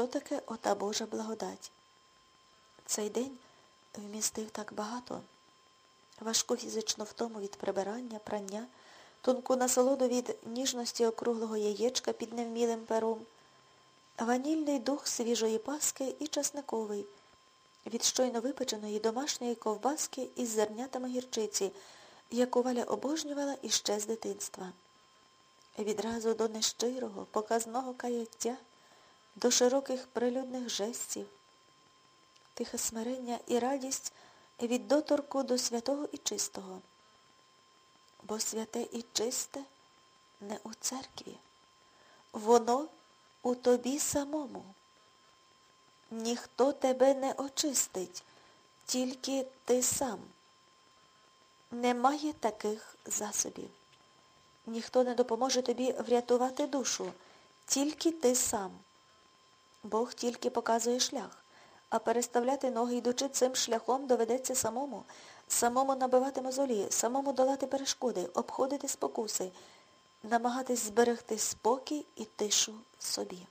що таке ота Божа благодать. Цей день вмістив так багато. Важку фізичну втому від прибирання, прання, тонку насолоду від ніжності округлого яєчка під невмілим пером, ванільний дух свіжої паски і часниковий, від щойно випеченої домашньої ковбаски із зернятами гірчиці, яку Валя обожнювала іще з дитинства. Відразу до нещирого, показного каяття, до широких прилюдних жестів, тихе смирення і радість від доторку до святого і чистого. Бо святе і чисте не у церкві, воно у тобі самому. Ніхто тебе не очистить, тільки ти сам. Немає таких засобів. Ніхто не допоможе тобі врятувати душу, тільки ти сам. Бог тільки показує шлях, а переставляти ноги, йдучи цим шляхом, доведеться самому, самому набивати мозолі, самому долати перешкоди, обходити спокуси, намагатись зберегти спокій і тишу собі.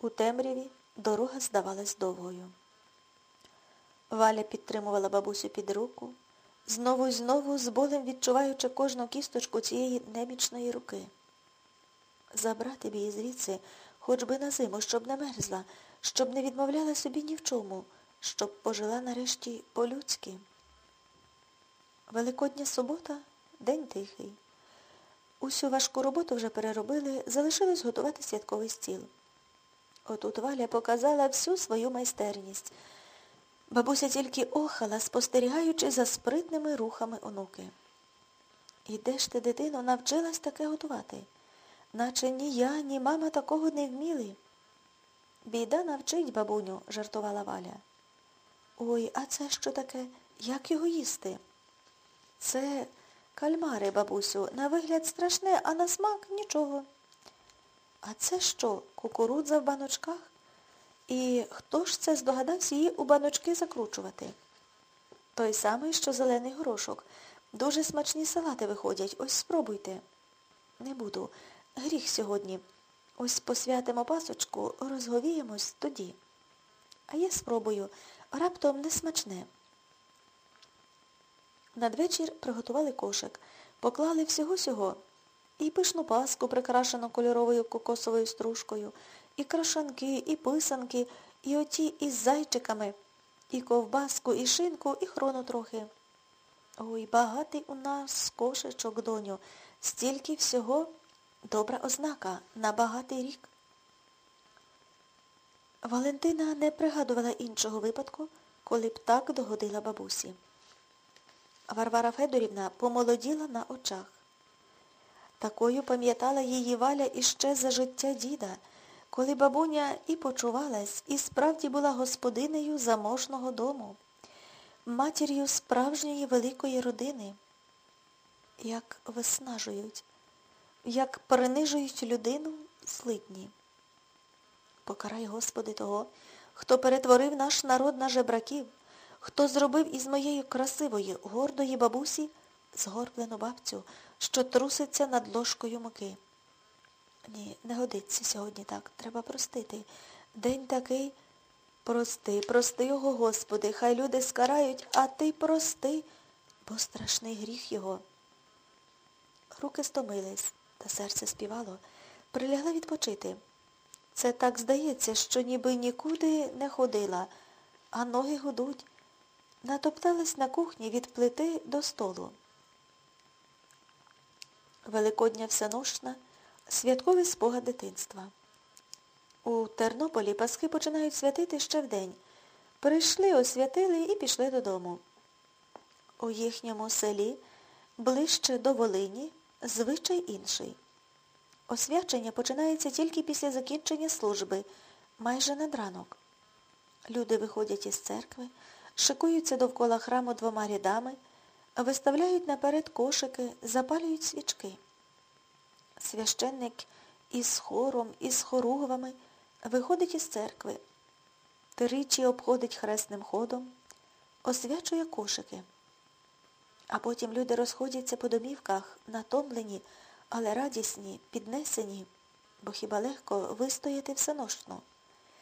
У темряві дорога здавалась довгою. Валя підтримувала бабусю під руку, знову й знову з болем відчуваючи кожну кісточку цієї немічної руки. Забрати б її звідси, хоч би на зиму, щоб не мерзла, щоб не відмовляла собі ні в чому, щоб пожила нарешті по-людськи. Великодня субота день тихий. Усю важку роботу вже переробили, залишилось готувати святковий стіл. Отут Валя показала всю свою майстерність. Бабуся тільки охала, спостерігаючи за спритними рухами онуки. І де ж ти, дитино, навчилась таке готувати? Наче ні я, ні мама такого не вміли. Біда навчить, бабуню, жартувала Валя. Ой, а це що таке? Як його їсти? Це кальмари, бабусю, на вигляд страшне, а на смак нічого. А це що, кукурудза в баночках? І хто ж це здогадався її у баночки закручувати? Той самий, що зелений горошок. Дуже смачні салати виходять. Ось спробуйте. Не буду. Гріх сьогодні. Ось посвятимо пасочку, розговіємось тоді. А я спробую. Раптом не смачне. Надвечір приготували кошик, поклали всього-сього. І пишну паску, прикрашену кольоровою кокосовою стружкою, і крашанки, і писанки, і оті із зайчиками, і ковбаску, і шинку, і хрону трохи. Ой, багатий у нас кошечок, доню, стільки всього добра ознака на багатий рік. Валентина не пригадувала іншого випадку, коли б так догодила бабусі. Варвара Федорівна помолоділа на очах. Такою пам'ятала її валя іще за життя діда, коли бабуня і почувалась, і справді була господинею заможного дому, матір'ю справжньої великої родини. Як виснажують, як принижують людину злидні. Покарай, Господи, того, хто перетворив наш народ на жебраків, хто зробив із моєї красивої, гордої бабусі згорблену бабцю, що труситься над ложкою муки. Ні, не годиться сьогодні так. Треба простити. День такий. Прости, прости його, Господи, хай люди скарають, а ти прости, бо страшний гріх його. Руки стомились, та серце співало, прилягла відпочити. Це так здається, що ніби нікуди не ходила, а ноги гудуть. Натоптались на кухні від плити до столу. Великодня всеношна, святковий спогад дитинства. У Тернополі Пасхи починають святити ще вдень. Прийшли, освятили і пішли додому. У їхньому селі, ближче до Волині, звичай інший. Освячення починається тільки після закінчення служби, майже над ранок. Люди виходять із церкви, шикуються довкола храму двома рядами, виставляють наперед кошики, запалюють свічки. Священник із хором, із хоругвами виходить із церкви, тричі обходить хресним ходом, освячує кошики. А потім люди розходяться по домівках, натомлені, але радісні, піднесені, бо хіба легко вистояти всеношно?